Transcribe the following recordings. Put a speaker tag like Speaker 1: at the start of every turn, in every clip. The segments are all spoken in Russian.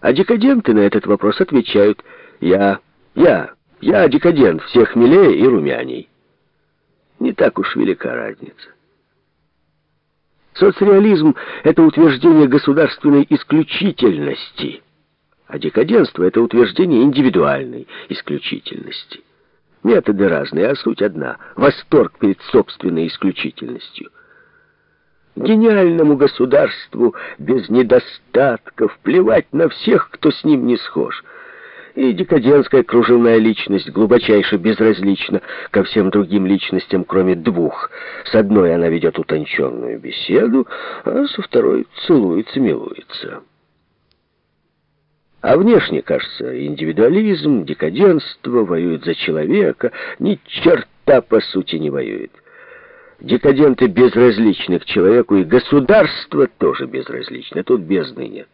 Speaker 1: А декаденты на этот вопрос отвечают «Я, я, я декадент, всех милее и румяней». Не так уж велика разница. Соцреализм — это утверждение государственной исключительности, а декаденство — это утверждение индивидуальной исключительности. Методы разные, а суть одна — восторг перед собственной исключительностью. Гениальному государству без недостатков плевать на всех, кто с ним не схож — и декадентская кружевная личность глубочайше безразлична ко всем другим личностям, кроме двух. С одной она ведет утонченную беседу, а со второй целуется, милуется. А внешне, кажется, индивидуализм, декаденство воюют за человека, ни черта по сути не воюет. Декаденты безразличны к человеку, и государство тоже безразлично, тут бездны нет.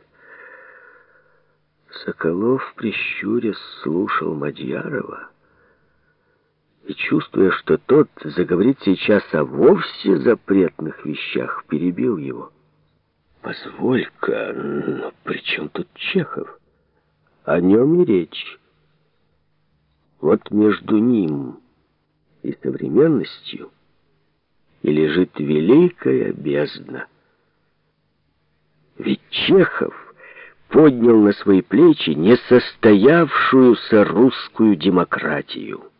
Speaker 1: Соколов, прищурясь, слушал Мадьярова и, чувствуя, что тот заговорит сейчас о вовсе запретных вещах, перебил его. «Позволь-ка, но при чем тут Чехов? О нем и речь. Вот между ним и современностью и лежит великая бездна. Ведь Чехов поднял на свои плечи несостоявшуюся русскую демократию.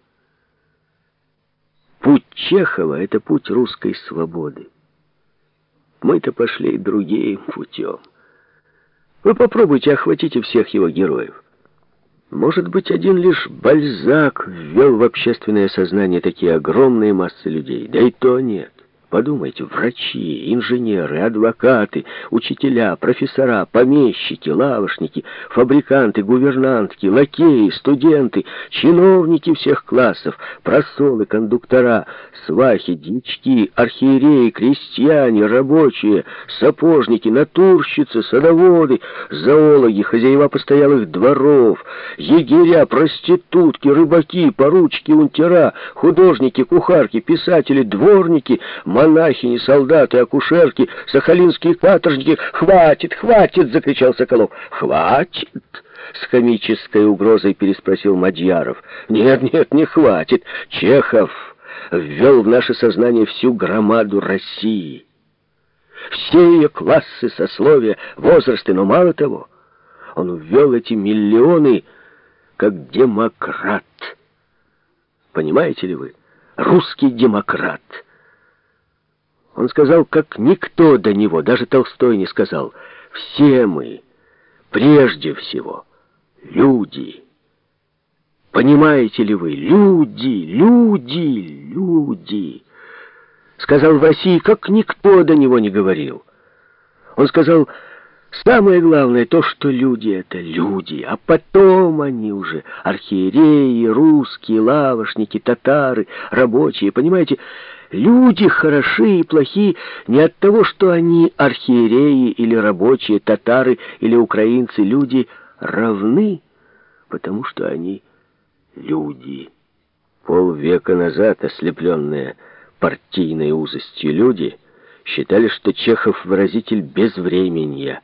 Speaker 1: Путь Чехова — это путь русской свободы. Мы-то пошли другим путем. Вы попробуйте охватите всех его героев. Может быть, один лишь Бальзак ввел в общественное сознание такие огромные массы людей, да и то нет. Подумайте, врачи, инженеры, адвокаты, учителя, профессора, помещики, лавошники, фабриканты, гувернантки, лакеи, студенты, чиновники всех классов, просолы, кондуктора, свахи, дички, архиереи, крестьяне, рабочие, сапожники, натурщицы, садоводы, зоологи, хозяева постоялых дворов, егеря, проститутки, рыбаки, поручки, унтера, художники, кухарки, писатели, дворники — монахини, солдаты, акушерки, сахалинские каторжники. «Хватит, хватит!» — закричал Соколов. «Хватит!» — с комической угрозой переспросил Мадьяров. «Нет, нет, не хватит. Чехов ввел в наше сознание всю громаду России. Все ее классы, сословия, возрасты, но мало того, он ввел эти миллионы как демократ. Понимаете ли вы? Русский демократ — он сказал, как никто до него, даже Толстой не сказал. Все мы, прежде всего, люди. Понимаете ли вы, люди, люди, люди. Сказал в России, как никто до него не говорил. Он сказал, самое главное то, что люди — это люди, а потом они уже архиереи, русские, лавошники, татары, рабочие, понимаете, Люди хороши и плохи не от того, что они архиереи или рабочие, татары или украинцы. Люди равны, потому что они люди. Полвека назад ослепленные партийной узостью люди считали, что Чехов выразитель безвременья.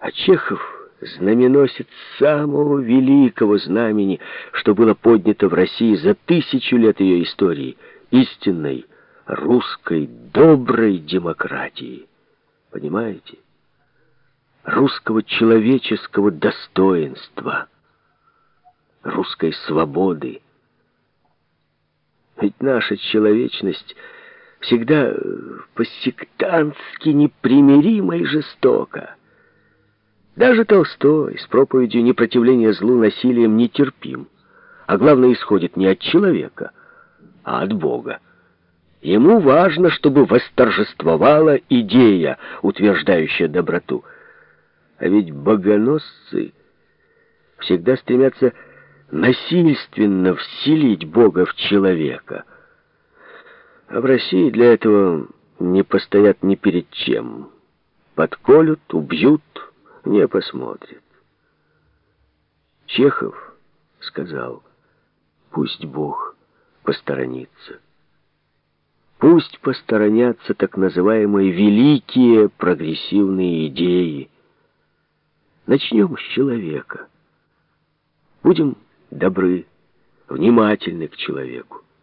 Speaker 1: А Чехов знаменосец самого великого знамени, что было поднято в России за тысячу лет ее истории — истинной русской доброй демократии. Понимаете? Русского человеческого достоинства, русской свободы. Ведь наша человечность всегда э, по-сектантски непримирима и жестока. Даже Толстой с проповедью непротивления злу насилием нетерпим, а главное исходит не от человека, а от Бога. Ему важно, чтобы восторжествовала идея, утверждающая доброту. А ведь богоносцы всегда стремятся насильственно вселить Бога в человека. А в России для этого не постоят ни перед чем. Подколют, убьют, не посмотрят. Чехов сказал, пусть Бог посторониться. Пусть посторонятся так называемые великие прогрессивные идеи. Начнем с человека. Будем добры, внимательны к человеку.